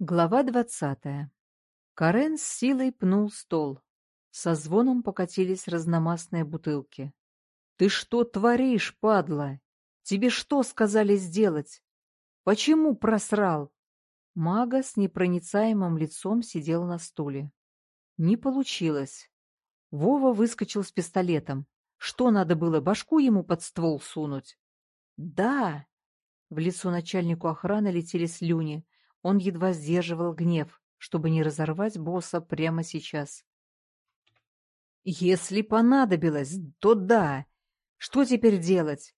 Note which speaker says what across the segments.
Speaker 1: Глава двадцатая. Карен с силой пнул стол. Со звоном покатились разномастные бутылки. «Ты что творишь, падла? Тебе что сказали сделать? Почему просрал?» Мага с непроницаемым лицом сидел на стуле. Не получилось. Вова выскочил с пистолетом. Что надо было, башку ему под ствол сунуть? «Да!» В лицо начальнику охраны летели слюни. Он едва сдерживал гнев, чтобы не разорвать босса прямо сейчас. «Если понадобилось, то да. Что теперь делать?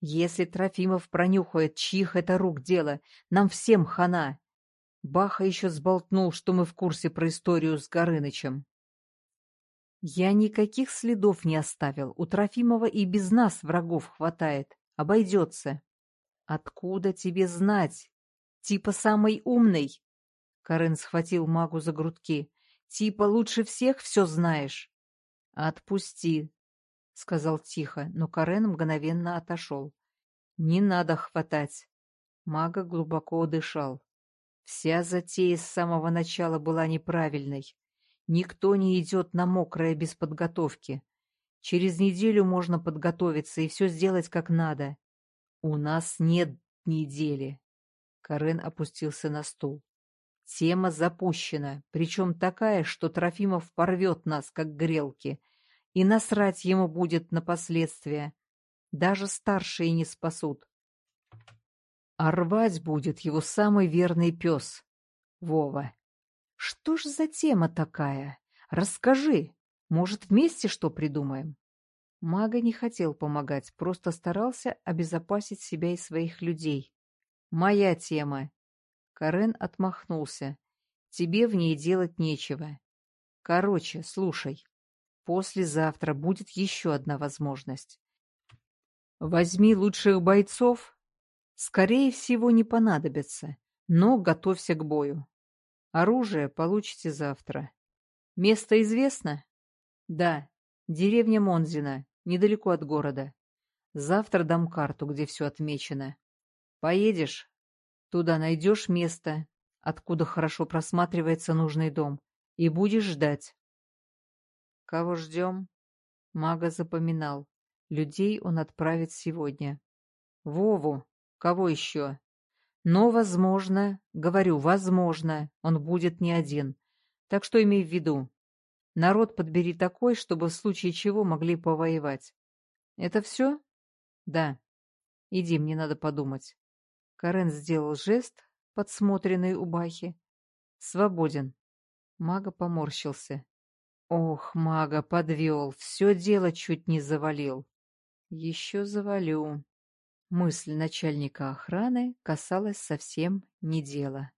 Speaker 1: Если Трофимов пронюхает, чьих это рук дело, нам всем хана. Баха еще сболтнул, что мы в курсе про историю с Горынычем. Я никаких следов не оставил. У Трофимова и без нас врагов хватает. Обойдется. Откуда тебе знать? Типа самый умный. Карен схватил магу за грудки. Типа лучше всех все знаешь. Отпусти, сказал тихо, но Карен мгновенно отошел. Не надо хватать. Мага глубоко дышал. Вся затея с самого начала была неправильной. Никто не идет на мокрое без подготовки. Через неделю можно подготовиться и все сделать как надо. У нас нет недели. Карен опустился на стул. Тема запущена, причем такая, что Трофимов порвет нас, как грелки, и насрать ему будет на последствия. Даже старшие не спасут. А рвать будет его самый верный пес, Вова. Что ж за тема такая? Расскажи. Может, вместе что придумаем? Мага не хотел помогать, просто старался обезопасить себя и своих людей. Моя тема. Карен отмахнулся. Тебе в ней делать нечего. Короче, слушай. Послезавтра будет еще одна возможность. Возьми лучших бойцов. Скорее всего, не понадобится, но готовься к бою. Оружие получите завтра. Место известно? Да, деревня Монзина, недалеко от города. Завтра дам карту, где все отмечено. Поедешь? Туда найдешь место, откуда хорошо просматривается нужный дом, и будешь ждать. Кого ждем? Мага запоминал. Людей он отправит сегодня. Вову. Кого еще? Но, возможно, говорю, возможно, он будет не один. Так что имей в виду. Народ подбери такой, чтобы в случае чего могли повоевать. Это все? Да. Иди, мне надо подумать. Карен сделал жест, подсмотренный у Бахи. «Свободен». Мага поморщился. «Ох, мага, подвел, все дело чуть не завалил». «Еще завалю». Мысль начальника охраны касалась совсем не дела.